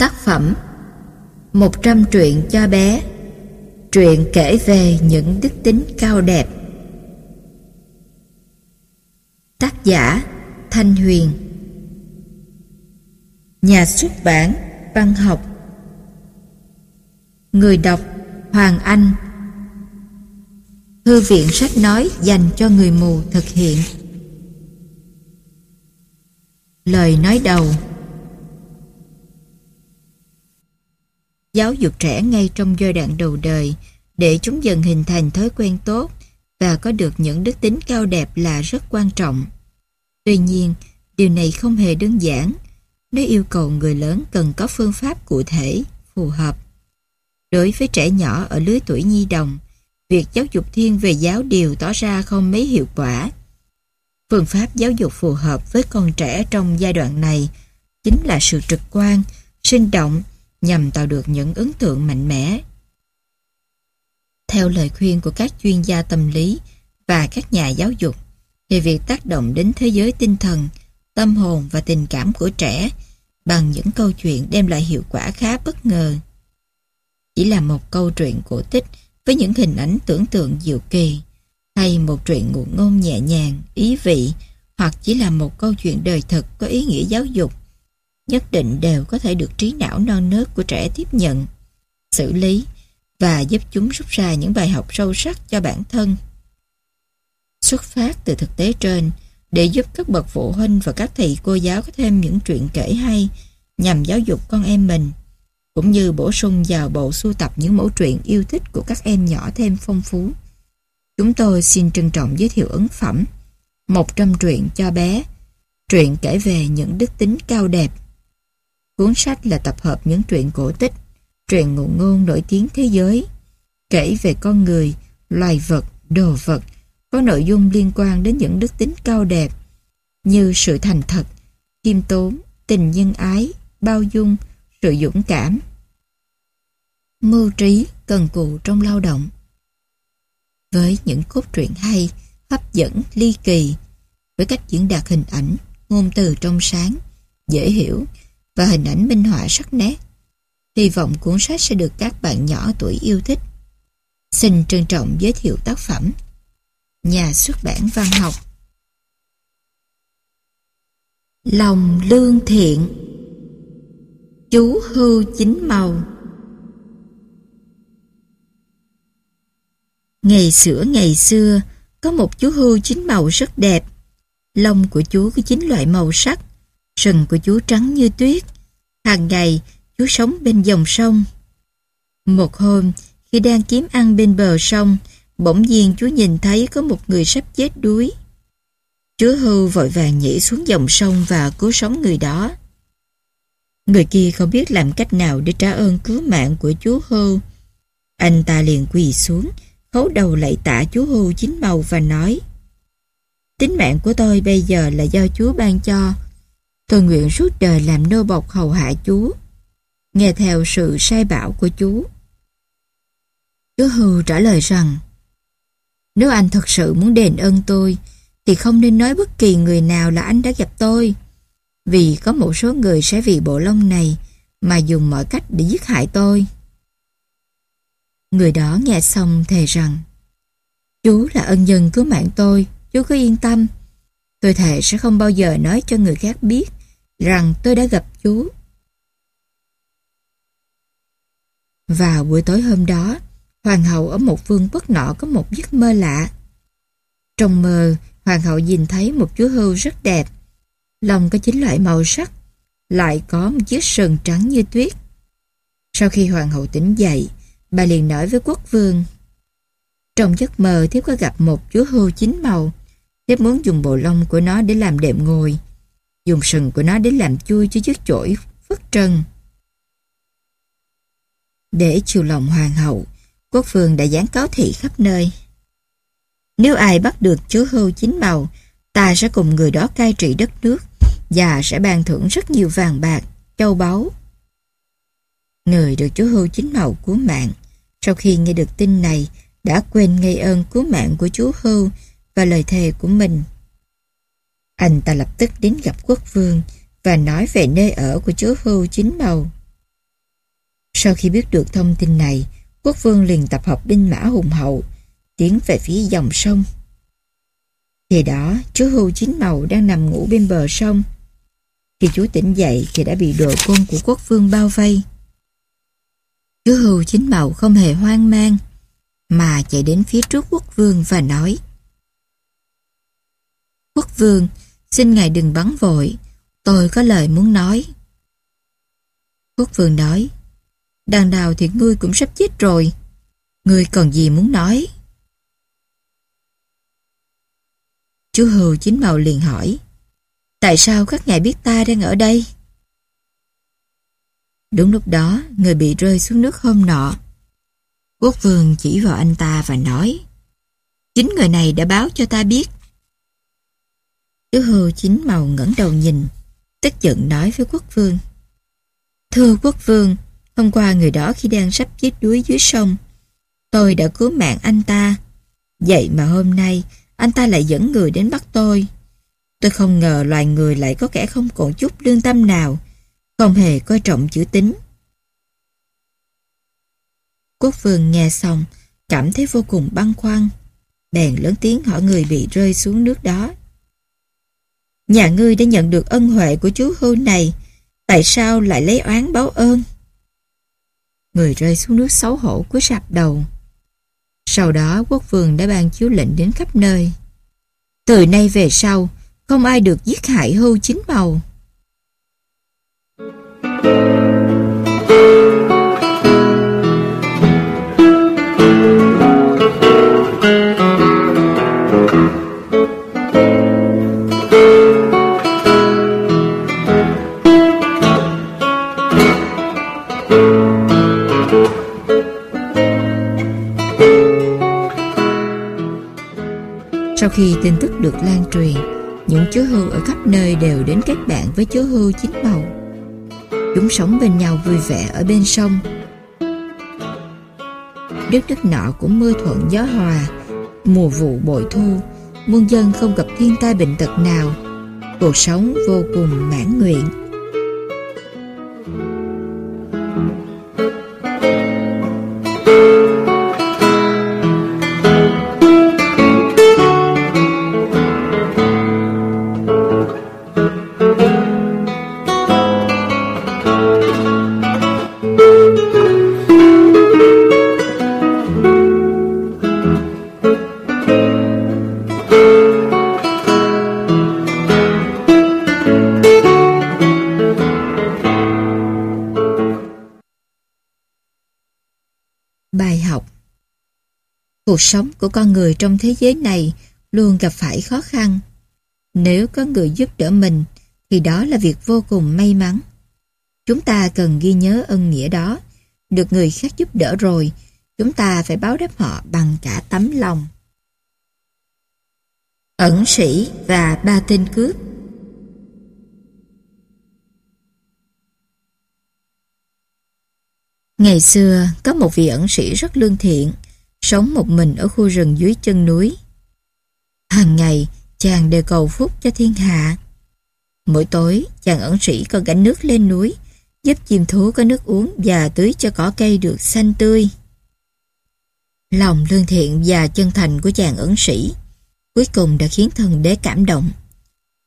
Tác phẩm. Một trăm truyện cho bé. Truyện kể về những đức tính cao đẹp. Tác giả Thanh Huyền. Nhà xuất bản Văn học. Người đọc Hoàng Anh. Thư viện sách nói dành cho người mù thực hiện. Lời nói đầu. Giáo dục trẻ ngay trong giai đoạn đầu đời để chúng dần hình thành thói quen tốt và có được những đức tính cao đẹp là rất quan trọng. Tuy nhiên, điều này không hề đơn giản nó yêu cầu người lớn cần có phương pháp cụ thể, phù hợp. Đối với trẻ nhỏ ở lứa tuổi nhi đồng, việc giáo dục thiên về giáo điều tỏ ra không mấy hiệu quả. Phương pháp giáo dục phù hợp với con trẻ trong giai đoạn này chính là sự trực quan, sinh động nhằm tạo được những ấn tượng mạnh mẽ. Theo lời khuyên của các chuyên gia tâm lý và các nhà giáo dục, thì việc tác động đến thế giới tinh thần, tâm hồn và tình cảm của trẻ bằng những câu chuyện đem lại hiệu quả khá bất ngờ. Chỉ là một câu chuyện cổ tích với những hình ảnh tưởng tượng diệu kỳ, hay một truyện ngụ ngôn nhẹ nhàng, ý vị, hoặc chỉ là một câu chuyện đời thực có ý nghĩa giáo dục nhất định đều có thể được trí não non nớt của trẻ tiếp nhận, xử lý và giúp chúng rút ra những bài học sâu sắc cho bản thân. Xuất phát từ thực tế trên, để giúp các bậc phụ huynh và các thầy cô giáo có thêm những chuyện kể hay nhằm giáo dục con em mình, cũng như bổ sung vào bộ sưu tập những mẫu truyện yêu thích của các em nhỏ thêm phong phú. Chúng tôi xin trân trọng giới thiệu ấn phẩm 100 truyện cho bé, truyện kể về những đức tính cao đẹp Cuốn sách là tập hợp những truyện cổ tích, truyện ngụ ngôn nổi tiếng thế giới, kể về con người, loài vật, đồ vật, có nội dung liên quan đến những đức tính cao đẹp như sự thành thật, khiêm tốn, tình nhân ái, bao dung, sự dũng cảm. Mưu trí, cần cù trong lao động. Với những cốt truyện hay, hấp dẫn, ly kỳ, với cách diễn đạt hình ảnh, ngôn từ trong sáng, dễ hiểu, và hình ảnh minh họa sắc nét. Hy vọng cuốn sách sẽ được các bạn nhỏ tuổi yêu thích. Xin trân trọng giới thiệu tác phẩm Nhà xuất bản văn học. Lòng lương thiện. Chú hưu chính màu. Ngày xưa ngày xưa, Có một chú hưu chính màu rất đẹp. Lông của chú có chín loại màu sắc. Sừng của chú trắng như tuyết. Hàng ngày, chú sống bên dòng sông. Một hôm, khi đang kiếm ăn bên bờ sông, bỗng nhiên chú nhìn thấy có một người sắp chết đuối. Chú hưu vội vàng nhảy xuống dòng sông và cứu sống người đó. Người kia không biết làm cách nào để trả ơn cứu mạng của chú hưu. Anh ta liền quỳ xuống, khấu đầu lại tạ chú hưu chính màu và nói Tính mạng của tôi bây giờ là do chú ban cho, Tôi nguyện suốt đời làm nô bộc hầu hạ chú, nghe theo sự sai bảo của chú. Chú Hưu trả lời rằng, nếu anh thật sự muốn đền ơn tôi, thì không nên nói bất kỳ người nào là anh đã gặp tôi, vì có một số người sẽ vì bộ lông này mà dùng mọi cách để giết hại tôi. Người đó nghe xong thề rằng, chú là ân nhân cứu mạng tôi, chú cứ yên tâm. Tôi thề sẽ không bao giờ nói cho người khác biết rằng tôi đã gặp chú. Vào buổi tối hôm đó, hoàng hậu ở một vương quốc nọ có một giấc mơ lạ. Trong mơ, hoàng hậu nhìn thấy một chú hươu rất đẹp. Lông có chín loại màu sắc, lại có một chiếc sừng trắng như tuyết. Sau khi hoàng hậu tỉnh dậy, bà liền nói với quốc vương. Trong giấc mơ thiếp có gặp một chú hươu chín màu. Thiếp muốn dùng bộ lông của nó để làm đệm ngồi dùng sừng của nó để làm chui cho chiếc chổi phất trần. Để chiều lòng hoàng hậu, quốc vương đã dán cáo thị khắp nơi. Nếu ai bắt được chú hưu chính màu, ta sẽ cùng người đó cai trị đất nước và sẽ ban thưởng rất nhiều vàng bạc, châu báu. Người được chú hưu chính màu cứu mạng, sau khi nghe được tin này, đã quên ngay ơn cứu mạng của chú hưu và lời thề của mình. Anh ta lập tức đến gặp quốc vương và nói về nơi ở của chú Hưu chính màu. Sau khi biết được thông tin này, quốc vương liền tập hợp binh mã hùng hậu, tiến về phía dòng sông. Thì đó, chú hưu chín màu đang nằm ngủ bên bờ sông. Khi chú tỉnh dậy thì đã bị đội quân của quốc vương bao vây. Chú hưu chín màu không hề hoang mang, mà chạy đến phía trước quốc vương và nói Quốc vương, xin ngài đừng bắn vội, tôi có lời muốn nói. Quốc vương nói Đằng nào thì ngươi cũng sắp chết rồi, ngươi còn gì muốn nói? Chú Hưu chính màu liền hỏi Tại sao các ngài biết ta đang ở đây? Đúng lúc đó, người bị rơi xuống nước hôm nọ. Quốc vương chỉ vào anh ta và nói Chính người này đã báo cho ta biết. Chú Hưu chính màu ngẩng đầu nhìn, tức giận nói với quốc vương Thưa quốc vương, hôm qua người đó khi đang sắp chết đuối dưới sông, tôi đã cứu mạng anh ta. Vậy mà hôm nay, anh ta lại dẫn người đến bắt tôi. Tôi không ngờ loài người lại có kẻ không còn chút lương tâm nào, không hề coi trọng chữ tính. Quốc vương nghe xong, cảm thấy vô cùng băn khoăn. Bèn lớn tiếng hỏi người bị rơi xuống nước đó. Nhà ngươi đã nhận được ân huệ của chú hưu này, tại sao lại lấy oán báo ơn? Người rơi xuống nước xấu hổ cúi sạp đầu. Sau đó quốc vương đã ban chiếu lệnh đến khắp nơi. Từ nay về sau, không ai được giết hại hưu chính màu. Sau khi tin tức được lan truyền, những chú hưu ở khắp nơi đều đến kết bạn với chú hưu chính màu. Chúng sống bên nhau vui vẻ ở bên sông. Đất đất nọ cũng mưa thuận gió hòa, mùa vụ bội thu, muôn dân không gặp thiên tai bệnh tật nào. Cuộc sống vô cùng mãn nguyện. Cuộc sống của con người trong thế giới này luôn gặp phải khó khăn. Nếu có người giúp đỡ mình, thì đó là việc vô cùng may mắn. Chúng ta cần ghi nhớ ân nghĩa đó. Được người khác giúp đỡ rồi, chúng ta phải báo đáp họ bằng cả tấm lòng. Ẩn sĩ và ba tên cướp Ngày xưa, có một vị ẩn sĩ rất lương thiện, sống một mình ở khu rừng dưới chân núi. Hàng ngày, chàng đều cầu phúc cho thiên hạ. Mỗi tối, chàng ẩn sĩ còn gánh nước lên núi, giúp chim thú có nước uống và tưới cho cỏ cây được xanh tươi. Lòng lương thiện và chân thành của chàng ẩn sĩ cuối cùng đã khiến thần đế cảm động.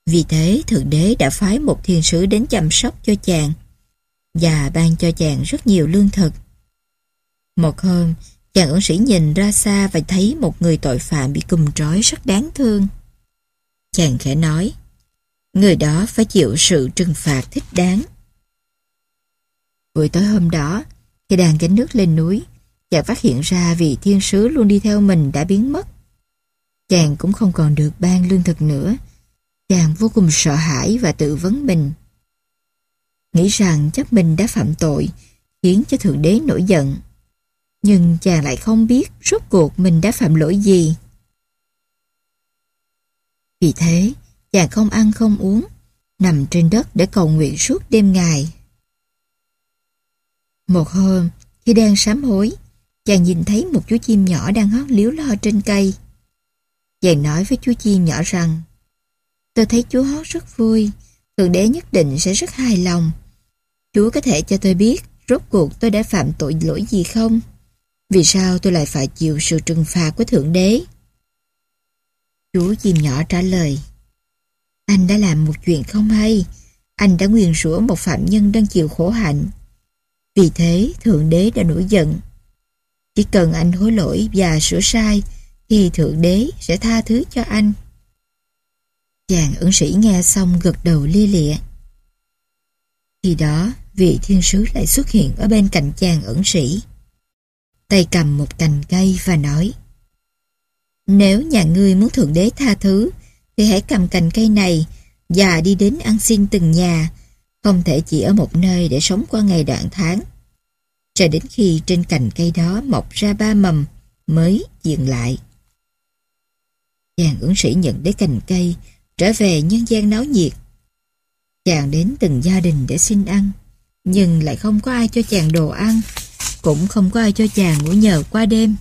Vì thế, thượng đế đã phái một thiên sứ đến chăm sóc cho chàng và ban cho chàng rất nhiều lương thực. Một hôm, Chàng ẩn sĩ nhìn ra xa và thấy một người tội phạm bị cùm trói rất đáng thương. Chàng khẽ nói, người đó phải chịu sự trừng phạt thích đáng. Buổi tối hôm đó, khi đang gánh nước lên núi, chàng phát hiện ra vị thiên sứ luôn đi theo mình đã biến mất. Chàng cũng không còn được ban lương thực nữa. Chàng vô cùng sợ hãi và tự vấn mình. Nghĩ rằng chắc mình đã phạm tội, khiến cho Thượng Đế nổi giận. Nhưng chàng lại không biết rốt cuộc mình đã phạm lỗi gì. Vì thế, chàng không ăn không uống, nằm trên đất để cầu nguyện suốt đêm ngày. Một hôm, khi đang sám hối, chàng nhìn thấy một chú chim nhỏ đang hót liếu lo trên cây. Chàng nói với chú chim nhỏ rằng, tôi thấy chú hót rất vui, Thượng đế nhất định sẽ rất hài lòng. Chú có thể cho tôi biết rốt cuộc tôi đã phạm tội lỗi gì không? Vì sao tôi lại phải chịu sự trừng phạt của Thượng Đế? Chú chim nhỏ trả lời. Anh đã làm một chuyện không hay. Anh đã nguyền rủa một phạm nhân đang chịu khổ hạnh. Vì thế, Thượng Đế đã nổi giận. Chỉ cần anh hối lỗi và sửa sai, thì Thượng Đế sẽ tha thứ cho anh. Chàng ẩn sĩ nghe xong gật đầu lia lịa. Khi đó, vị thiên sứ lại xuất hiện ở bên cạnh chàng ẩn sĩ. Tay cầm một cành cây và nói Nếu nhà ngươi muốn Thượng Đế tha thứ, thì hãy cầm cành cây này và đi đến ăn xin từng nhà, không thể chỉ ở một nơi để sống qua ngày đoạn tháng. Cho đến khi trên cành cây đó mọc ra ba mầm mới dừng lại. Chàng ứng sĩ nhận lấy cành cây, trở về nhân gian náo nhiệt. Chàng đến từng gia đình để xin ăn, nhưng lại không có ai cho chàng đồ ăn, cũng không có ai cho chàng ngủ nhờ qua đêm.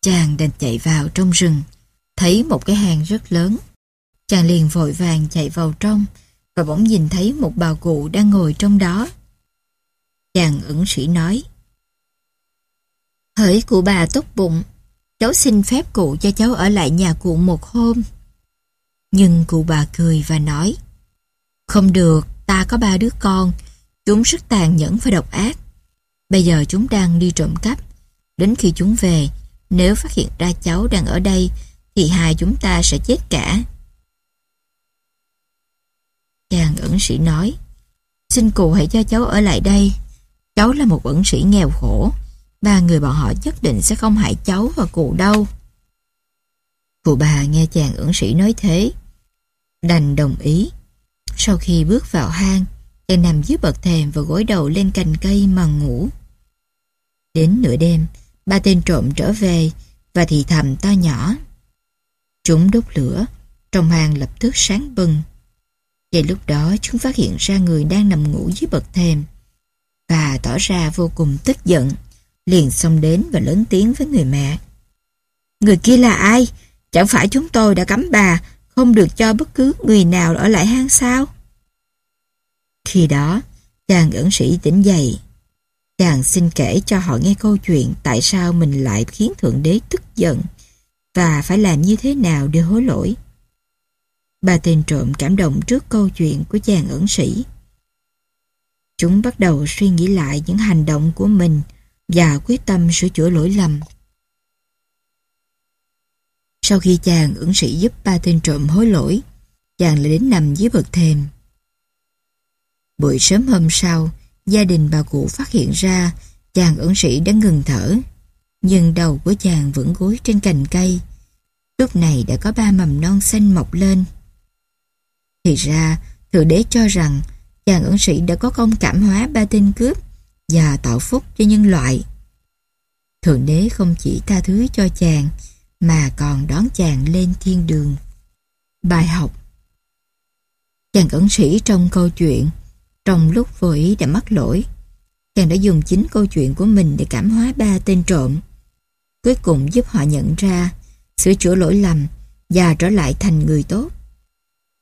Chàng đành chạy vào trong rừng, thấy một cái hang rất lớn. Chàng liền vội vàng chạy vào trong và bỗng nhìn thấy một bà cụ đang ngồi trong đó. Chàng ẩn sĩ nói Hỡi cụ bà tốt bụng, cháu xin phép cụ cho cháu ở lại nhà cụ một hôm. Nhưng cụ bà cười và nói Không được, ta có ba đứa con, chúng rất tàn nhẫn và độc ác. Bây giờ chúng đang đi trộm cắp. Đến khi chúng về, nếu phát hiện ra cháu đang ở đây, thì hai chúng ta sẽ chết cả. Chàng ẩn sĩ nói, xin cụ hãy cho cháu ở lại đây. Cháu là một ẩn sĩ nghèo khổ, ba người bọn họ nhất định sẽ không hại cháu và cụ đâu. Cụ bà nghe chàng ẩn sĩ nói thế, đành đồng ý. Sau khi bước vào hang, chàng nằm dưới bậc thềm và gối đầu lên cành cây mà ngủ. Đến nửa đêm, ba tên trộm trở về và thì thầm to nhỏ. Chúng đốt lửa, trong hang lập tức sáng bừng. Ngay lúc đó chúng phát hiện ra người đang nằm ngủ dưới bậc thềm và tỏ ra vô cùng tức giận, liền xông đến và lớn tiếng với người mẹ. Người kia là ai? Chẳng phải chúng tôi đã cấm bà không được cho bất cứ người nào ở lại hang sao? Khi đó, chàng ẩn sĩ tỉnh dậy. Chàng xin kể cho họ nghe câu chuyện tại sao mình lại khiến Thượng Đế tức giận và phải làm như thế nào để hối lỗi. Bà tên trộm cảm động trước câu chuyện của chàng ẩn sĩ. Chúng bắt đầu suy nghĩ lại những hành động của mình và quyết tâm sửa chữa lỗi lầm. Sau khi chàng ẩn sĩ giúp ba tên trộm hối lỗi, chàng lại đến nằm dưới bậc thềm. Buổi sớm hôm sau, gia đình bà cụ phát hiện ra chàng ẩn sĩ đã ngừng thở, nhưng đầu của chàng vẫn gối trên cành cây. Lúc này đã có ba mầm non xanh mọc lên. Thì ra, Thượng Đế cho rằng chàng ẩn sĩ đã có công cảm hóa ba tên cướp và tạo phúc cho nhân loại. Thượng Đế không chỉ tha thứ cho chàng mà còn đón chàng lên thiên đường. Bài học Chàng ẩn sĩ trong câu chuyện trong lúc vô ý đã mắc lỗi chàng đã dùng chính câu chuyện của mình để cảm hóa ba tên trộm. Cuối cùng giúp họ nhận ra, sửa chữa lỗi lầm và trở lại thành người tốt.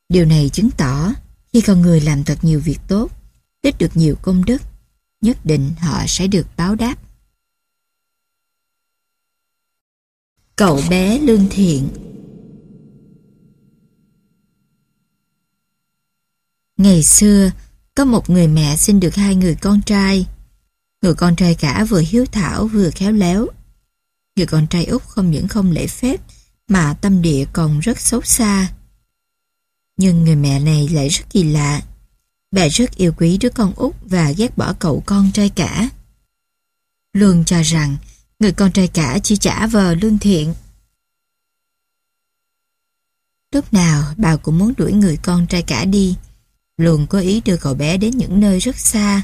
Điều này chứng tỏ khi con người làm thật nhiều việc tốt, tích được nhiều công đức, nhất định họ sẽ được báo đáp. Cậu bé lương thiện Ngày xưa, có một người mẹ sinh được hai người con trai. Người con trai cả vừa hiếu thảo vừa khéo léo. Người con trai út không những không lễ phép, mà tâm địa còn rất xấu xa. Nhưng người mẹ này lại rất kỳ lạ. Bà rất yêu quý đứa con út và ghét bỏ cậu con trai cả. Luôn cho rằng, người con trai cả chỉ trả vờ lương thiện. Lúc nào bà cũng muốn đuổi người con trai cả đi luôn có ý đưa cậu bé đến những nơi rất xa,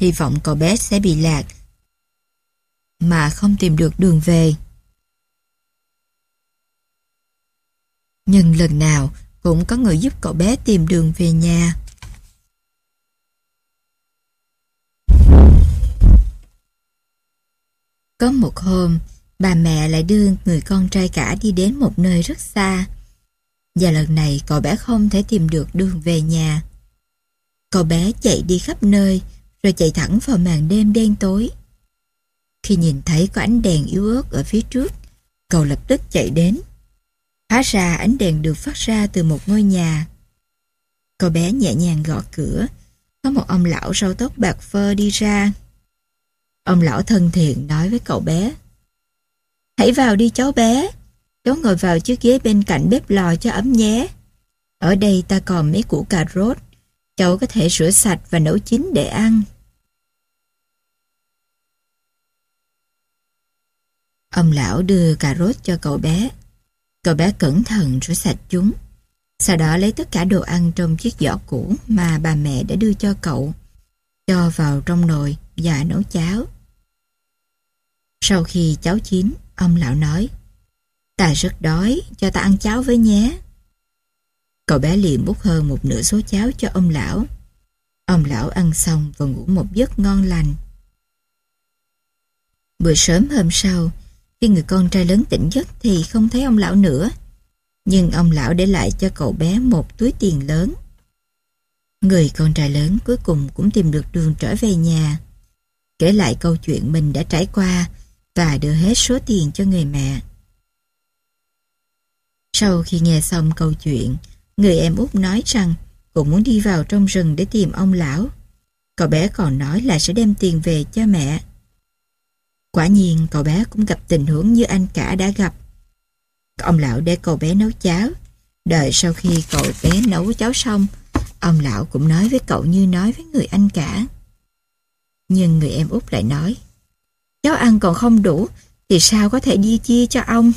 hy vọng cậu bé sẽ bị lạc mà không tìm được đường về. Nhưng lần nào cũng có người giúp cậu bé tìm đường về nhà. Có một hôm, bà mẹ lại đưa người con trai cả đi đến một nơi rất xa. Và lần này cậu bé không thể tìm được đường về nhà. Cậu bé chạy đi khắp nơi, rồi chạy thẳng vào màn đêm đen tối. Khi nhìn thấy có ánh đèn yếu ớt ở phía trước, cậu lập tức chạy đến. Hóa ra ánh đèn được phát ra từ một ngôi nhà. Cậu bé nhẹ nhàng gõ cửa, có một ông lão râu tóc bạc phơ đi ra. Ông lão thân thiện nói với cậu bé. Hãy vào đi cháu bé, cháu ngồi vào chiếc ghế bên cạnh bếp lò cho ấm nhé. Ở đây ta còn mấy củ cà rốt, cháu có thể rửa sạch và nấu chín để ăn. Ông lão đưa cà rốt cho cậu bé. Cậu bé cẩn thận rửa sạch chúng. Sau đó lấy tất cả đồ ăn trong chiếc giỏ cũ mà bà mẹ đã đưa cho cậu. Cho vào trong nồi và nấu cháo. Sau khi cháo chín, ông lão nói Ta rất đói, cho ta ăn cháo với nhé. Cậu bé liền bút hơn một nửa số cháo cho ông lão. Ông lão ăn xong và ngủ một giấc ngon lành. Bữa sớm hôm sau, khi người con trai lớn tỉnh giấc thì không thấy ông lão nữa. Nhưng ông lão để lại cho cậu bé một túi tiền lớn. Người con trai lớn cuối cùng cũng tìm được đường trở về nhà. Kể lại câu chuyện mình đã trải qua và đưa hết số tiền cho người mẹ. Sau khi nghe xong câu chuyện, người em út nói rằng cô muốn đi vào trong rừng để tìm ông lão. Cậu bé còn nói là sẽ đem tiền về cho mẹ. Quả nhiên cậu bé cũng gặp tình huống như anh cả đã gặp. Ông lão để cậu bé nấu cháo. Đợi sau khi cậu bé nấu cháo xong, ông lão cũng nói với cậu như nói với người anh cả. Nhưng người em út lại nói, cháu ăn còn không đủ, thì sao có thể đi chia cho ông?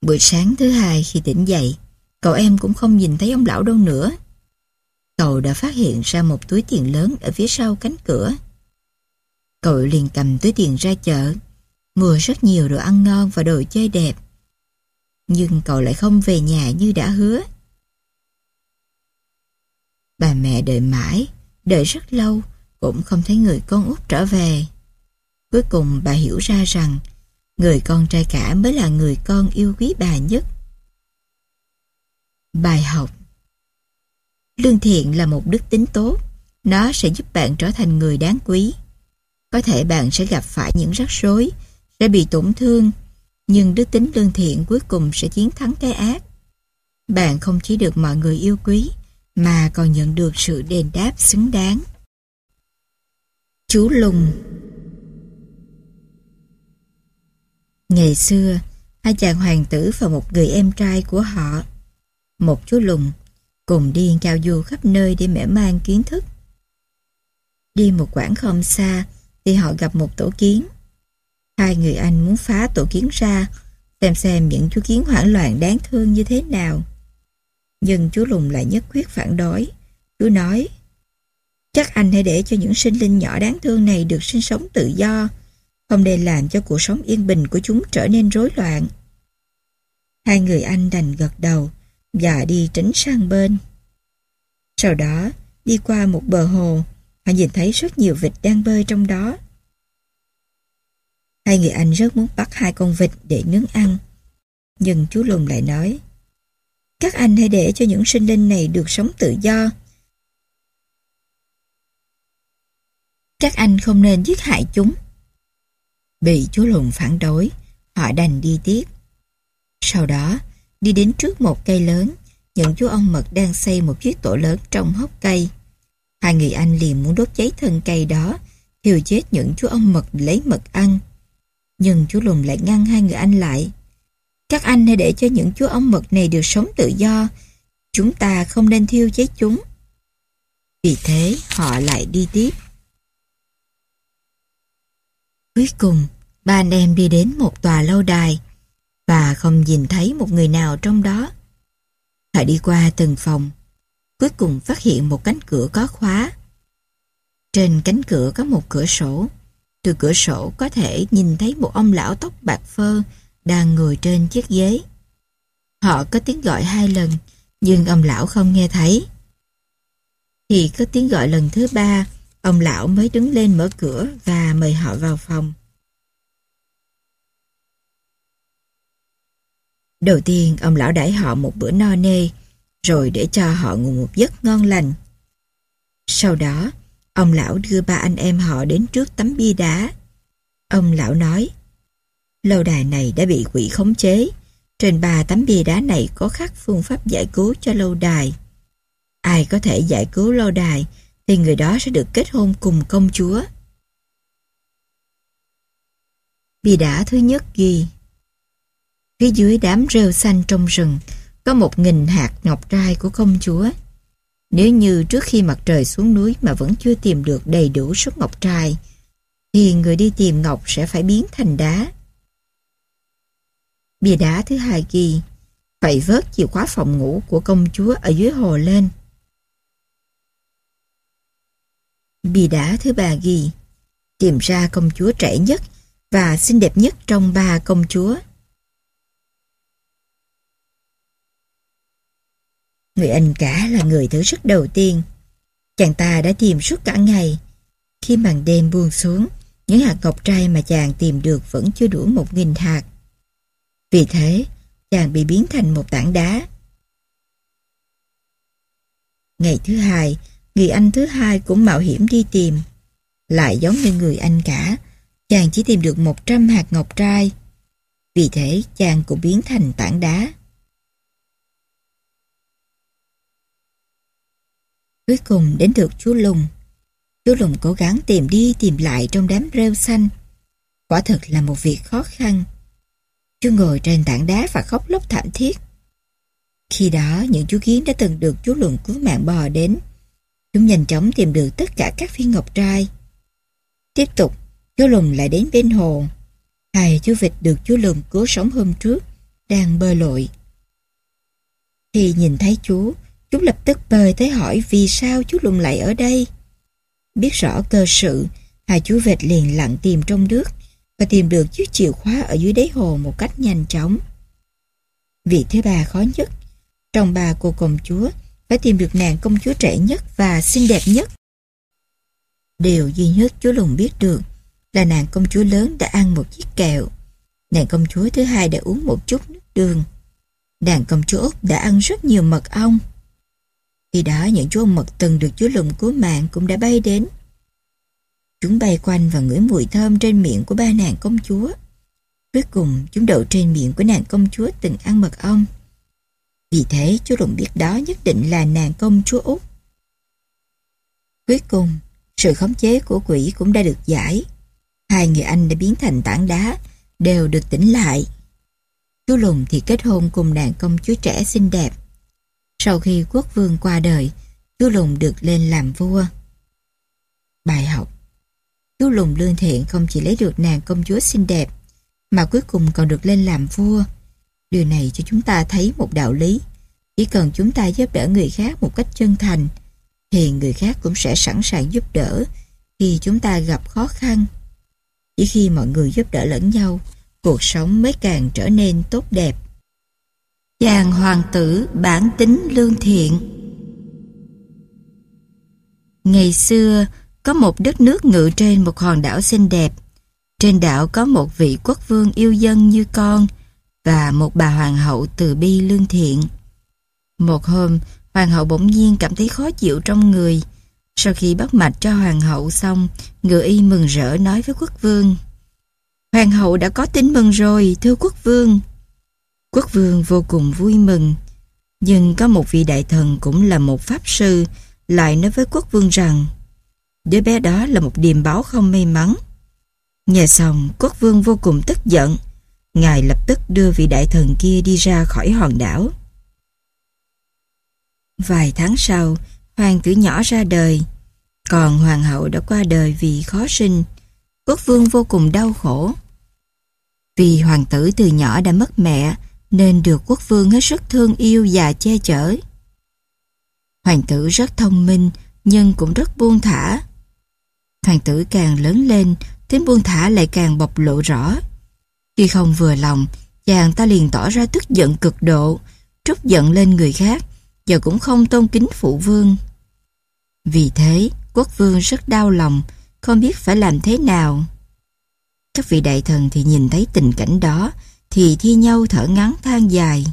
Buổi sáng thứ hai khi tỉnh dậy, cậu em cũng không nhìn thấy ông lão đâu nữa. Cậu đã phát hiện ra một túi tiền lớn ở phía sau cánh cửa. Cậu liền cầm túi tiền ra chợ, mua rất nhiều đồ ăn ngon và đồ chơi đẹp. Nhưng cậu lại không về nhà như đã hứa. Bà mẹ đợi mãi, đợi rất lâu, cũng không thấy người con út trở về. Cuối cùng bà hiểu ra rằng người con trai cả mới là người con yêu quý bà nhất. Bài học Lương thiện là một đức tính tốt, nó sẽ giúp bạn trở thành người đáng quý. Có thể bạn sẽ gặp phải những rắc rối, sẽ bị tổn thương, nhưng đức tính lương thiện cuối cùng sẽ chiến thắng cái ác. Bạn không chỉ được mọi người yêu quý, mà còn nhận được sự đền đáp xứng đáng. Chú Lùng Ngày xưa, hai chàng hoàng tử và một người em trai của họ, một chú Lùng, cùng đi cao du khắp nơi để mẻ mang kiến thức. Đi một quãng không xa, thì họ gặp một tổ kiến. Hai người anh muốn phá tổ kiến ra, xem xem những chú kiến hoảng loạn đáng thương như thế nào. Nhưng chú Lùng lại nhất quyết phản đối. Chú nói, chắc anh hãy để cho những sinh linh nhỏ đáng thương này được sinh sống tự do, không nên làm cho cuộc sống yên bình của chúng trở nên rối loạn. Hai người anh đành gật đầu và đi tránh sang bên. Sau đó, đi qua một bờ hồ, Họ nhìn thấy rất nhiều vịt đang bơi trong đó. Hai người anh rất muốn bắt hai con vịt để nướng ăn. Nhưng chú Lùng lại nói, các anh hãy để cho những sinh linh này được sống tự do. Các anh không nên giết hại chúng. Bị chú Lùng phản đối, họ đành đi tiếp. Sau đó, đi đến trước một cây lớn, những chú ong mật đang xây một chiếc tổ lớn trong hốc cây. Hai người anh liền muốn đốt cháy thân cây đó, thiêu chết những chú ong mật lấy mật ăn. Nhưng chú lùn lại ngăn hai người anh lại. Các anh hãy để cho những chú ong mật này được sống tự do. Chúng ta không nên thiêu cháy chúng. Vì thế họ lại đi tiếp. Cuối cùng, ba anh em đi đến một tòa lâu đài và không nhìn thấy một người nào trong đó. Họ đi qua từng phòng cuối cùng phát hiện một cánh cửa có khóa. Trên cánh cửa có một cửa sổ. Từ cửa sổ có thể nhìn thấy một ông lão tóc bạc phơ đang ngồi trên chiếc ghế. Họ có tiếng gọi hai lần, nhưng ông lão không nghe thấy. Thì có tiếng gọi lần thứ ba, ông lão mới đứng lên mở cửa và mời họ vào phòng. Đầu tiên, ông lão đãi họ một bữa no nê, rồi để cho họ ngủ một giấc ngon lành. Sau đó, Ông lão đưa ba anh em họ đến trước tấm bia đá. Ông lão nói, lâu đài này đã bị quỷ khống chế. Trên ba tấm bia đá này có khắc phương pháp giải cứu cho lâu đài. Ai có thể giải cứu lâu đài thì người đó sẽ được kết hôn cùng công chúa. Bia đá thứ nhất ghi Phía dưới đám rêu xanh trong rừng có một nghìn hạt ngọc trai của công chúa. Nếu như trước khi mặt trời xuống núi mà vẫn chưa tìm được đầy đủ số ngọc trai, thì người đi tìm ngọc sẽ phải biến thành đá. bìa đá thứ hai ghi phải vớt chìa khóa phòng ngủ của công chúa ở dưới hồ lên. bìa đá thứ ba ghi tìm ra công chúa trẻ nhất và xinh đẹp nhất trong ba công chúa. Người anh cả là người thử sức đầu tiên. Chàng ta đã tìm suốt cả ngày. Khi màn đêm buông xuống, những hạt ngọc trai mà chàng tìm được vẫn chưa đủ một nghìn hạt. Vì thế, chàng bị biến thành một tảng đá. Ngày thứ hai, người anh thứ hai cũng mạo hiểm đi tìm. Lại giống như người anh cả, chàng chỉ tìm được 100 hạt ngọc trai. Vì thế, chàng cũng biến thành tảng đá. Cuối cùng đến được chú Lùng. Chú Lùng cố gắng tìm đi tìm lại trong đám rêu xanh. Quả thật là một việc khó khăn. Chú ngồi trên tảng đá và khóc lóc thảm thiết. Khi đó, những chú kiến đã từng được chú Lùng cứu mạng bò đến. Chúng nhanh chóng tìm được tất cả các viên ngọc trai. Tiếp tục, chú Lùng lại đến bên hồ. Hai chú vịt được chú Lùng cứu sống hôm trước, đang bơi lội. Khi nhìn thấy chú, Chúng lập tức bơi tới hỏi vì sao chú Lùng lại ở đây. Biết rõ cơ sự, hai chú vịt liền lặng tìm trong nước và tìm được chiếc chìa khóa ở dưới đáy hồ một cách nhanh chóng. Vị thứ ba khó nhất, trong ba cô công chúa phải tìm được nàng công chúa trẻ nhất và xinh đẹp nhất. Điều duy nhất chú Lùng biết được là nàng công chúa lớn đã ăn một chiếc kẹo. Nàng công chúa thứ hai đã uống một chút nước đường. Nàng công chúa Úc đã ăn rất nhiều mật ong. Khi đó những chú ong mật từng được chú lùng cứu mạng cũng đã bay đến. Chúng bay quanh và ngửi mùi thơm trên miệng của ba nàng công chúa. Cuối cùng chúng đậu trên miệng của nàng công chúa từng ăn mật ong. Vì thế chú lùng biết đó nhất định là nàng công chúa Úc. Cuối cùng, sự khống chế của quỷ cũng đã được giải. Hai người anh đã biến thành tảng đá, đều được tỉnh lại. Chú Lùng thì kết hôn cùng nàng công chúa trẻ xinh đẹp. Sau khi quốc vương qua đời, chú Lùng được lên làm vua. Bài học Chú Lùng lương thiện không chỉ lấy được nàng công chúa xinh đẹp, mà cuối cùng còn được lên làm vua. Điều này cho chúng ta thấy một đạo lý. Chỉ cần chúng ta giúp đỡ người khác một cách chân thành, thì người khác cũng sẽ sẵn sàng giúp đỡ khi chúng ta gặp khó khăn. Chỉ khi mọi người giúp đỡ lẫn nhau, cuộc sống mới càng trở nên tốt đẹp. Chàng hoàng tử bản tính lương thiện Ngày xưa, có một đất nước ngự trên một hòn đảo xinh đẹp. Trên đảo có một vị quốc vương yêu dân như con và một bà hoàng hậu từ bi lương thiện. Một hôm, hoàng hậu bỗng nhiên cảm thấy khó chịu trong người. Sau khi bắt mạch cho hoàng hậu xong, ngự y mừng rỡ nói với quốc vương. Hoàng hậu đã có tin mừng rồi, thưa quốc vương. Quốc vương vô cùng vui mừng. Nhưng có một vị đại thần cũng là một pháp sư lại nói với quốc vương rằng đứa bé đó là một điềm báo không may mắn. Nghe xong, quốc vương vô cùng tức giận. Ngài lập tức đưa vị đại thần kia đi ra khỏi hòn đảo. Vài tháng sau, hoàng tử nhỏ ra đời. Còn hoàng hậu đã qua đời vì khó sinh. Quốc vương vô cùng đau khổ. Vì hoàng tử từ nhỏ đã mất mẹ, nên được quốc vương hết sức thương yêu và che chở. Hoàng tử rất thông minh nhưng cũng rất buông thả. Hoàng tử càng lớn lên, tính buông thả lại càng bộc lộ rõ. Khi không vừa lòng, chàng ta liền tỏ ra tức giận cực độ, trút giận lên người khác, và cũng không tôn kính phụ vương. Vì thế, quốc vương rất đau lòng, không biết phải làm thế nào. Các vị đại thần thì nhìn thấy tình cảnh đó, thì thi nhau thở ngắn than dài.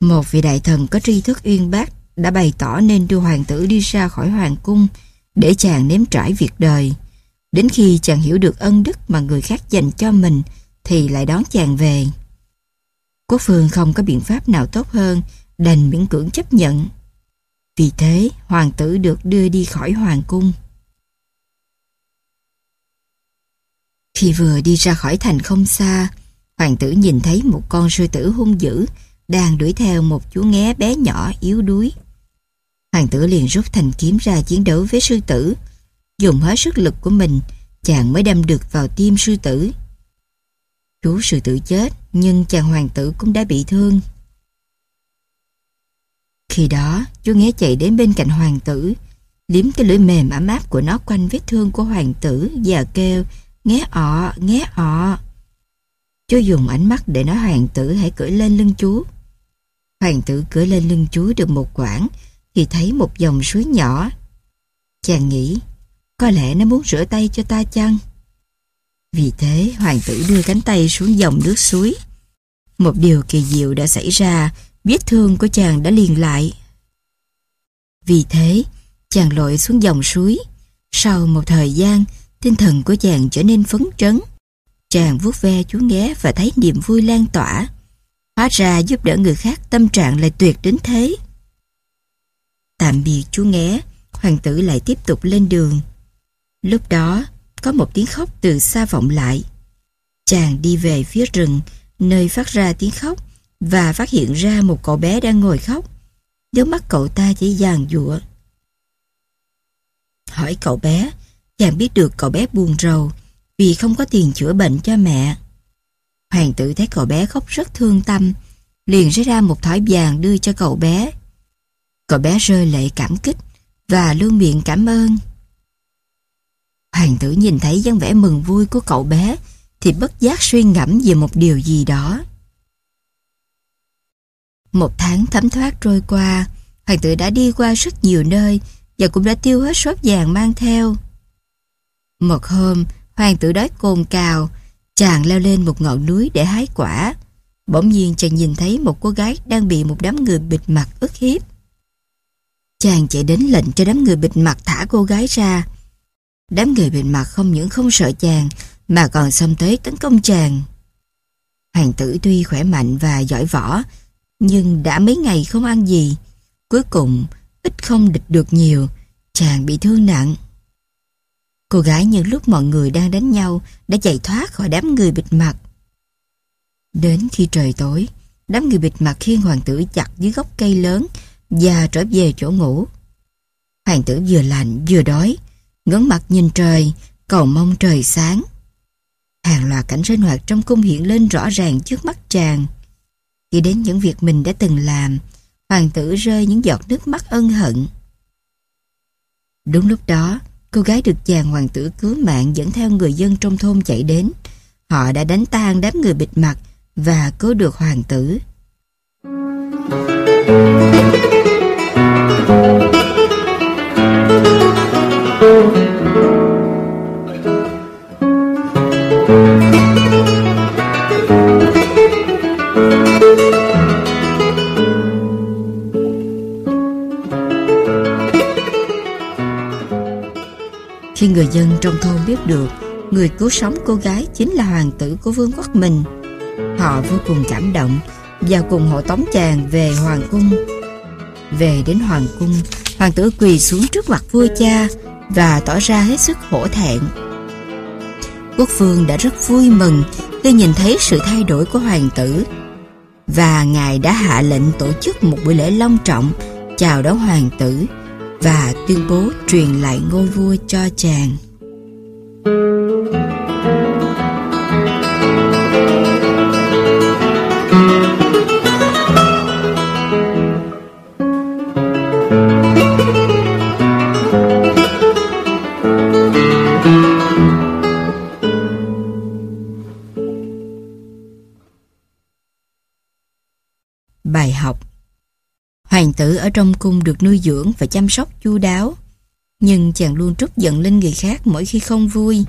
Một vị đại thần có tri thức uyên bác đã bày tỏ nên đưa hoàng tử đi ra khỏi hoàng cung để chàng nếm trải việc đời. Đến khi chàng hiểu được ân đức mà người khác dành cho mình thì lại đón chàng về. Quốc phương không có biện pháp nào tốt hơn đành miễn cưỡng chấp nhận. Vì thế, hoàng tử được đưa đi khỏi hoàng cung. Khi vừa đi ra khỏi thành không xa, hoàng tử nhìn thấy một con sư tử hung dữ đang đuổi theo một chú nghé bé nhỏ yếu đuối. Hoàng tử liền rút thành kiếm ra chiến đấu với sư tử. Dùng hết sức lực của mình, chàng mới đâm được vào tim sư tử. Chú sư tử chết, nhưng chàng hoàng tử cũng đã bị thương. Khi đó, chú nghé chạy đến bên cạnh hoàng tử, liếm cái lưỡi mềm ấm áp của nó quanh vết thương của hoàng tử và kêu Nghe ọ, nghe ọ. Chú dùng ánh mắt để nói hoàng tử hãy cưỡi lên lưng chú. Hoàng tử cưỡi lên lưng chú được một quãng thì thấy một dòng suối nhỏ. Chàng nghĩ, có lẽ nó muốn rửa tay cho ta chăng? Vì thế hoàng tử đưa cánh tay xuống dòng nước suối. Một điều kỳ diệu đã xảy ra, vết thương của chàng đã liền lại. Vì thế, chàng lội xuống dòng suối. Sau một thời gian, tinh thần của chàng trở nên phấn chấn. Chàng vuốt ve chú nghé và thấy niềm vui lan tỏa. Hóa ra giúp đỡ người khác tâm trạng lại tuyệt đến thế. Tạm biệt chú nghé, hoàng tử lại tiếp tục lên đường. Lúc đó, có một tiếng khóc từ xa vọng lại. Chàng đi về phía rừng, nơi phát ra tiếng khóc, và phát hiện ra một cậu bé đang ngồi khóc. Nước mắt cậu ta chỉ giàn giụa. Hỏi cậu bé, chàng biết được cậu bé buồn rầu vì không có tiền chữa bệnh cho mẹ. Hoàng tử thấy cậu bé khóc rất thương tâm, liền lấy ra một thỏi vàng đưa cho cậu bé. Cậu bé rơi lệ cảm kích và luôn miệng cảm ơn. Hoàng tử nhìn thấy dáng vẻ mừng vui của cậu bé thì bất giác suy ngẫm về một điều gì đó. Một tháng thấm thoát trôi qua, hoàng tử đã đi qua rất nhiều nơi và cũng đã tiêu hết số vàng mang theo. Một hôm, hoàng tử đói cồn cào, chàng leo lên một ngọn núi để hái quả. Bỗng nhiên chàng nhìn thấy một cô gái đang bị một đám người bịt mặt ức hiếp. Chàng chạy đến lệnh cho đám người bịt mặt thả cô gái ra. Đám người bịt mặt không những không sợ chàng mà còn xông tới tấn công chàng. Hoàng tử tuy khỏe mạnh và giỏi võ, nhưng đã mấy ngày không ăn gì. Cuối cùng, ít không địch được nhiều, chàng bị thương nặng. Cô gái những lúc mọi người đang đánh nhau đã chạy thoát khỏi đám người bịt mặt. Đến khi trời tối, đám người bịt mặt khiêng hoàng tử chặt dưới gốc cây lớn và trở về chỗ ngủ. Hoàng tử vừa lạnh vừa đói, ngấn mặt nhìn trời, cầu mong trời sáng. Hàng loạt cảnh sinh hoạt trong cung hiện lên rõ ràng trước mắt chàng. Nghĩ đến những việc mình đã từng làm, hoàng tử rơi những giọt nước mắt ân hận. Đúng lúc đó, cô gái được chàng hoàng tử cứu mạng dẫn theo người dân trong thôn chạy đến. Họ đã đánh tan đám người bịt mặt và cứu được hoàng tử. Khi người dân trong thôn biết được người cứu sống cô gái chính là hoàng tử của vương quốc mình, họ vô cùng cảm động và cùng hộ tống chàng về hoàng cung. Về đến hoàng cung, hoàng tử quỳ xuống trước mặt vua cha và tỏ ra hết sức hổ thẹn. Quốc vương đã rất vui mừng khi nhìn thấy sự thay đổi của hoàng tử và ngài đã hạ lệnh tổ chức một buổi lễ long trọng chào đón hoàng tử và tuyên bố truyền lại ngôi vua cho chàng. Ở trong cung được nuôi dưỡng và chăm sóc chu đáo. Nhưng chàng luôn trút giận lên người khác mỗi khi không vui.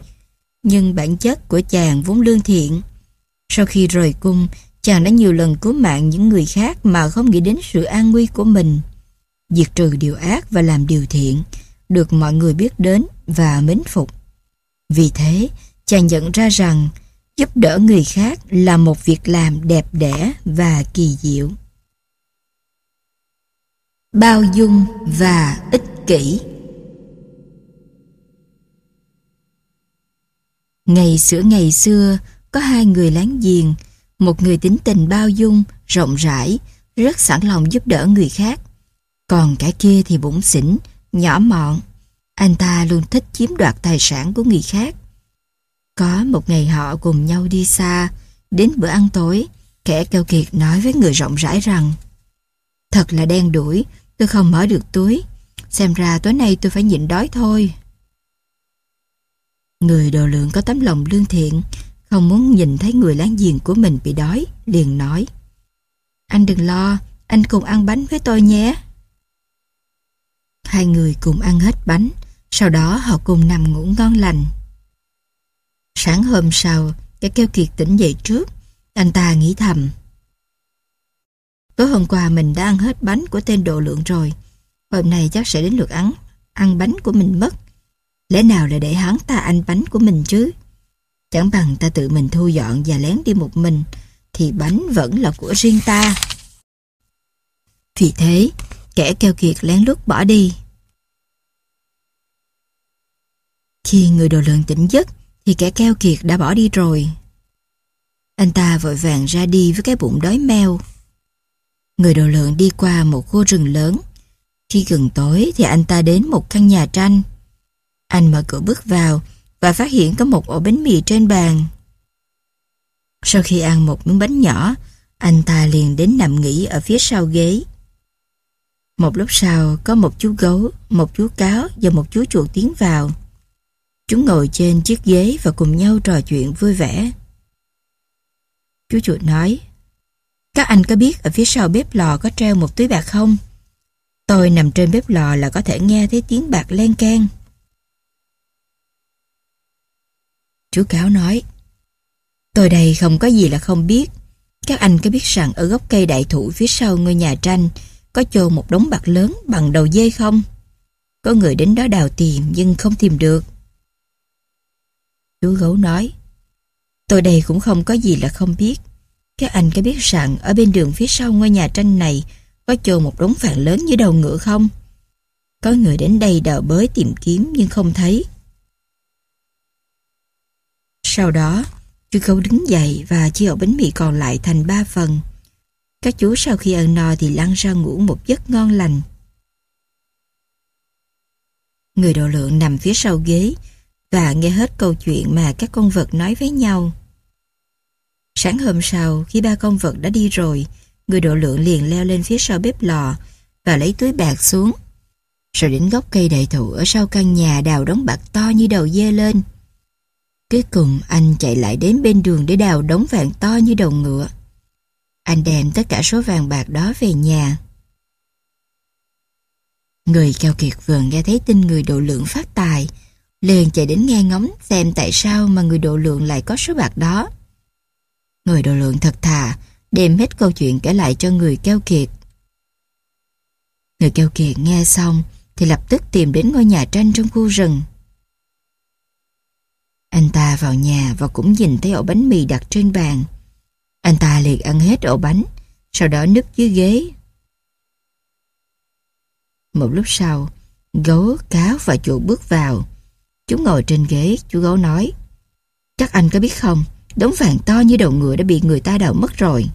Nhưng bản chất của chàng vốn lương thiện. Sau khi rời cung, chàng đã nhiều lần cứu mạng những người khác mà không nghĩ đến sự an nguy của mình. Diệt trừ điều ác và làm điều thiện được mọi người biết đến và mến phục. Vì thế, chàng nhận ra rằng giúp đỡ người khác là một việc làm đẹp đẽ và kỳ diệu. Bao dung và ích kỷ Ngày xưa ngày xưa, có hai người láng giềng, một người tính tình bao dung, rộng rãi, rất sẵn lòng giúp đỡ người khác. Còn cả kia thì bụng xỉn, nhỏ mọn. Anh ta luôn thích chiếm đoạt tài sản của người khác. Có một ngày họ cùng nhau đi xa, đến bữa ăn tối, kẻ keo kiệt nói với người rộng rãi rằng Thật là đen đuổi, tôi không mở được túi. Xem ra tối nay tôi phải nhịn đói thôi. Người đồ lượng có tấm lòng lương thiện, không muốn nhìn thấy người láng giềng của mình bị đói, liền nói Anh đừng lo, anh cùng ăn bánh với tôi nhé. Hai người cùng ăn hết bánh, sau đó họ cùng nằm ngủ ngon lành. Sáng hôm sau, cái keo kiệt tỉnh dậy trước, anh ta nghĩ thầm. Tối hôm qua mình đã ăn hết bánh của tên độ lượng rồi, hôm nay chắc sẽ đến lượt ăn, ăn bánh của mình mất. Lẽ nào là để hắn ta ăn bánh của mình chứ? Chẳng bằng ta tự mình thu dọn và lén đi một mình, thì bánh vẫn là của riêng ta. Vì thế, kẻ keo kiệt lén lút bỏ đi. Khi người đồ lượng tỉnh giấc, thì kẻ keo kiệt đã bỏ đi rồi. Anh ta vội vàng ra đi với cái bụng đói meo. Người đồ lượng đi qua một khu rừng lớn. Khi gần tối thì anh ta đến một căn nhà tranh. Anh mở cửa bước vào và phát hiện có một ổ bánh mì trên bàn. Sau khi ăn một miếng bánh nhỏ, anh ta liền đến nằm nghỉ ở phía sau ghế. Một lúc sau, có một chú gấu, một chú cáo và một chú chuột tiến vào. Chúng ngồi trên chiếc ghế và cùng nhau trò chuyện vui vẻ. Chú chuột nói, các anh có biết ở phía sau bếp lò có treo một túi bạc không? Tôi nằm trên bếp lò là có thể nghe thấy tiếng bạc len can. Chú cáo nói, Tôi đây không có gì là không biết. Các anh có biết rằng ở gốc cây đại thụ phía sau ngôi nhà tranh có chôn một đống bạc lớn bằng đầu dê không? Có người đến đó đào tìm nhưng không tìm được. Chú gấu nói, tôi đây cũng không có gì là không biết. Các anh có biết rằng ở bên đường phía sau ngôi nhà tranh này có chôn một đống vàng lớn như đầu ngựa không? Có người đến đây đào bới tìm kiếm nhưng không thấy. Sau đó, chú gấu đứng dậy và chia ổ bánh mì còn lại thành ba phần. Các chú sau khi ăn no thì lăn ra ngủ một giấc ngon lành. Người đồ lượng nằm phía sau ghế và nghe hết câu chuyện mà các con vật nói với nhau. Sáng hôm sau, khi ba con vật đã đi rồi, người độ lượng liền leo lên phía sau bếp lò và lấy túi bạc xuống. Rồi đến gốc cây đại thụ ở sau căn nhà đào đống bạc to như đầu dê lên. Cuối cùng anh chạy lại đến bên đường để đào đống vàng to như đầu ngựa. Anh đem tất cả số vàng bạc đó về nhà. Người cao kiệt vừa nghe thấy tin người độ lượng phát tài, liền chạy đến nghe ngóng xem tại sao mà người độ lượng lại có số bạc đó. Người đồ lượng thật thà, đem hết câu chuyện kể lại cho người keo kiệt. Người keo kiệt nghe xong thì lập tức tìm đến ngôi nhà tranh trong khu rừng. Anh ta vào nhà và cũng nhìn thấy ổ bánh mì đặt trên bàn. Anh ta liền ăn hết ổ bánh, sau đó nứt dưới ghế. Một lúc sau, gấu, cáo và chuột bước vào. Chúng ngồi trên ghế, chú gấu nói Chắc anh có biết không, đống vàng to như đầu ngựa đã bị người ta đào mất rồi.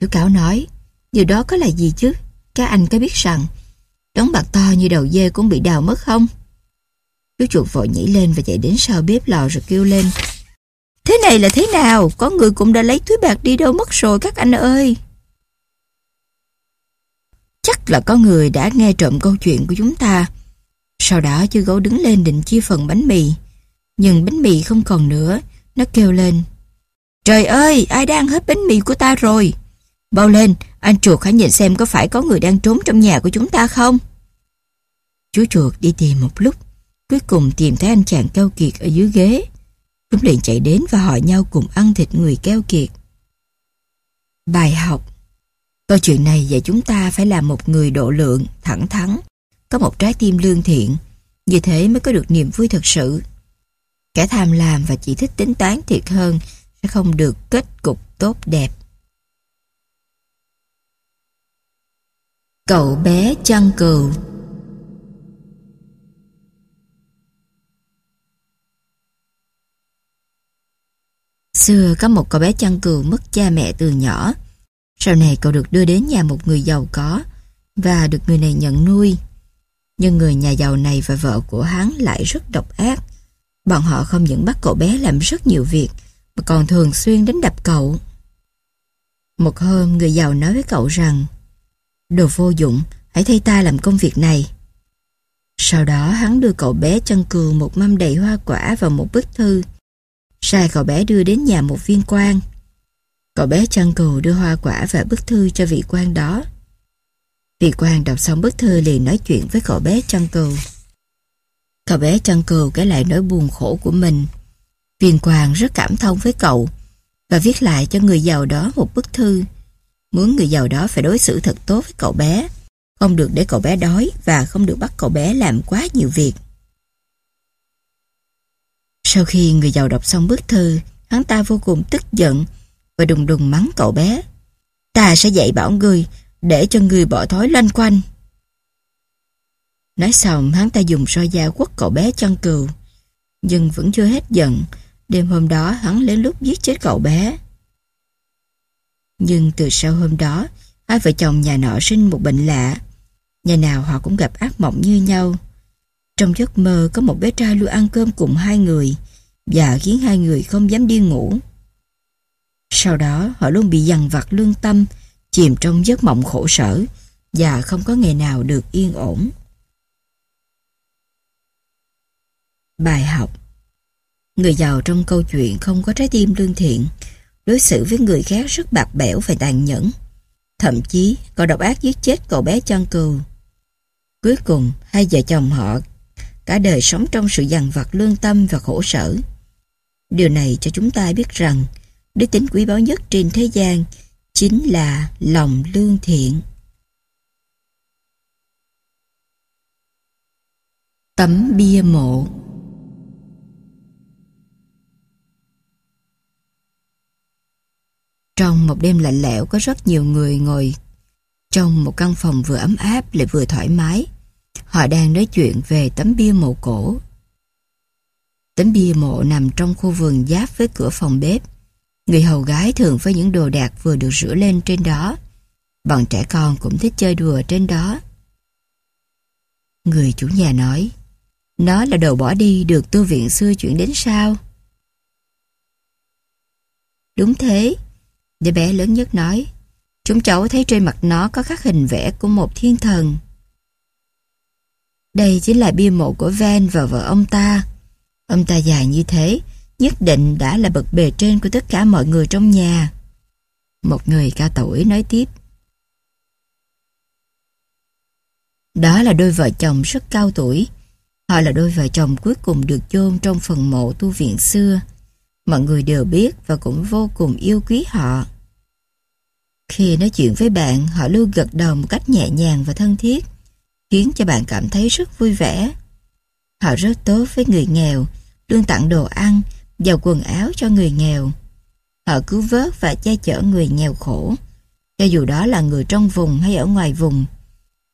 Chú cáo nói, Điều đó có là gì chứ? Các anh có biết rằng, đống bạc to như đầu dê cũng bị đào mất không? Chú chuột vội nhảy lên và chạy đến sau bếp lò rồi kêu lên, Thế này là thế nào? Có người cũng đã lấy túi bạc đi đâu mất rồi các anh ơi. Chắc là có người đã nghe trộm câu chuyện của chúng ta. Sau đó chú gấu đứng lên định chia phần bánh mì. Nhưng bánh mì không còn nữa. Nó kêu lên. Trời ơi, ai đang hết bánh mì của ta rồi? Bao lên, anh chuột hãy nhìn xem có phải có người đang trốn trong nhà của chúng ta không? Chú chuột đi tìm một lúc. Cuối cùng tìm thấy anh chàng keo kiệt ở dưới ghế. Chúng liền chạy đến và hỏi nhau cùng ăn thịt người keo kiệt. Bài học Câu chuyện này dạy chúng ta phải là một người độ lượng, thẳng thắn có một trái tim lương thiện, như thế mới có được niềm vui thật sự. Kẻ tham lam và chỉ thích tính toán thiệt hơn sẽ không được kết cục tốt đẹp. Cậu bé chăn cừu Xưa có một cậu bé chăn cừu mất cha mẹ từ nhỏ. Sau này cậu được đưa đến nhà một người giàu có và được người này nhận nuôi. Nhưng người nhà giàu này và vợ của hắn lại rất độc ác. Bọn họ không những bắt cậu bé làm rất nhiều việc mà còn thường xuyên đến đập cậu. Một hôm người giàu nói với cậu rằng Đồ vô dụng, hãy thay ta làm công việc này. Sau đó hắn đưa cậu bé chân cừu một mâm đầy hoa quả và một bức thư sai cậu bé đưa đến nhà một viên quan. Cậu bé chân cừu đưa hoa quả và bức thư cho vị quan đó. Vị quan đọc xong bức thư liền nói chuyện với cậu bé chân cừu. Cậu bé chăn cừu kể lại nỗi buồn khổ của mình. Viên quan rất cảm thông với cậu và viết lại cho người giàu đó một bức thư. Muốn người giàu đó phải đối xử thật tốt với cậu bé, không được để cậu bé đói và không được bắt cậu bé làm quá nhiều việc. Sau khi người giàu đọc xong bức thư, hắn ta vô cùng tức giận và đùng đùng mắng cậu bé. Ta sẽ dạy bảo người để cho người bỏ thói loanh quanh. Nói xong, hắn ta dùng roi dao quất cậu bé chân cừu. Nhưng vẫn chưa hết giận, đêm hôm đó hắn lên lúc giết chết cậu bé. Nhưng từ sau hôm đó, hai vợ chồng nhà nọ sinh một bệnh lạ. Nhà nào họ cũng gặp ác mộng như nhau. Trong giấc mơ có một bé trai luôn ăn cơm cùng hai người và khiến hai người không dám đi ngủ. Sau đó họ luôn bị dằn vặt lương tâm, chìm trong giấc mộng khổ sở và không có ngày nào được yên ổn. Bài học Người giàu trong câu chuyện không có trái tim lương thiện, đối xử với người khác rất bạc bẽo và tàn nhẫn. Thậm chí, cậu độc ác giết chết cậu bé chân cừu. Cuối cùng, hai vợ chồng họ cả đời sống trong sự dằn vặt lương tâm và khổ sở. Điều này cho chúng ta biết rằng đức tính quý báu nhất trên thế gian chính là lòng lương thiện. Tấm bia mộ Trong một đêm lạnh lẽo có rất nhiều người ngồi trong một căn phòng vừa ấm áp lại vừa thoải mái. Họ đang nói chuyện về tấm bia mộ cổ. Tấm bia mộ nằm trong khu vườn giáp với cửa phòng bếp. Người hầu gái thường với những đồ đạc vừa được rửa lên trên đó. Bọn trẻ con cũng thích chơi đùa trên đó. Người chủ nhà nói, nó là đồ bỏ đi được tu viện xưa chuyển đến sao? Đúng thế, đứa bé lớn nhất nói, chúng cháu thấy trên mặt nó có khắc hình vẽ của một thiên thần. Đây chính là bia mộ của Van và vợ ông ta. Ông ta dài như thế, nhất định đã là bậc bề trên của tất cả mọi người trong nhà. Một người cao tuổi nói tiếp. Đó là đôi vợ chồng rất cao tuổi. Họ là đôi vợ chồng cuối cùng được chôn trong phần mộ tu viện xưa. Mọi người đều biết và cũng vô cùng yêu quý họ. Khi nói chuyện với bạn, họ luôn gật đầu một cách nhẹ nhàng và thân thiết khiến cho bạn cảm thấy rất vui vẻ. Họ rất tốt với người nghèo, luôn tặng đồ ăn và quần áo cho người nghèo. Họ cứu vớt và che chở người nghèo khổ, cho dù đó là người trong vùng hay ở ngoài vùng,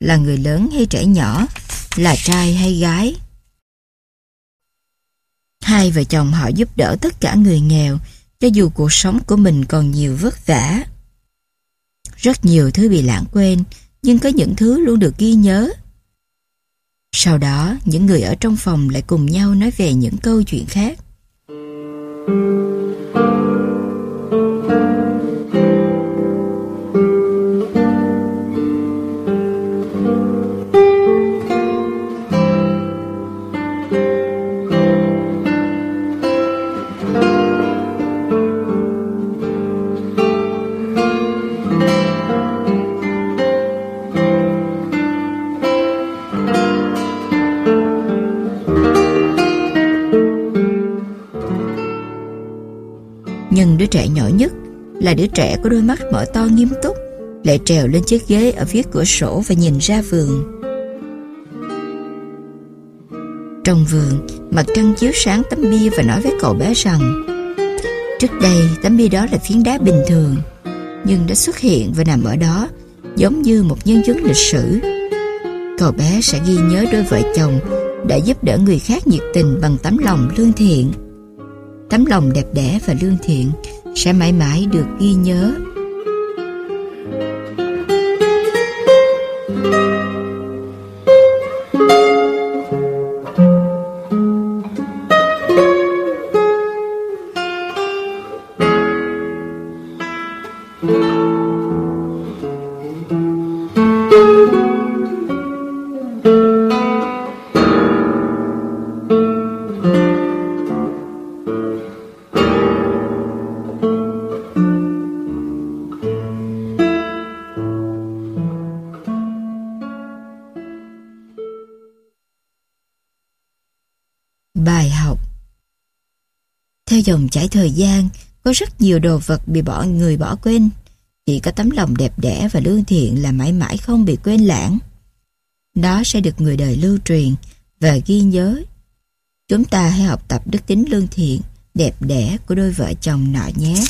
là người lớn hay trẻ nhỏ, là trai hay gái. Hai vợ chồng họ giúp đỡ tất cả người nghèo, cho dù cuộc sống của mình còn nhiều vất vả. Rất nhiều thứ bị lãng quên, nhưng có những thứ luôn được ghi nhớ. Sau đó, những người ở trong phòng lại cùng nhau nói về những câu chuyện khác. Đứa trẻ nhỏ nhất là đứa trẻ có đôi mắt mở to nghiêm túc, lại trèo lên chiếc ghế ở phía cửa sổ và nhìn ra vườn. Trong vườn, mặt trăng chiếu sáng tấm bia và nói với cậu bé rằng Trước đây, tấm bia đó là phiến đá bình thường, nhưng đã xuất hiện và nằm ở đó, giống như một nhân chứng lịch sử. Cậu bé sẽ ghi nhớ đôi vợ chồng đã giúp đỡ người khác nhiệt tình bằng tấm lòng lương thiện. Tấm lòng đẹp đẽ và lương thiện sẽ mãi mãi được ghi nhớ dòng chảy thời gian, có rất nhiều đồ vật bị bỏ người bỏ quên. Chỉ có tấm lòng đẹp đẽ và lương thiện là mãi mãi không bị quên lãng. Đó sẽ được người đời lưu truyền và ghi nhớ. Chúng ta hãy học tập đức tính lương thiện, đẹp đẽ của đôi vợ chồng nọ nhé.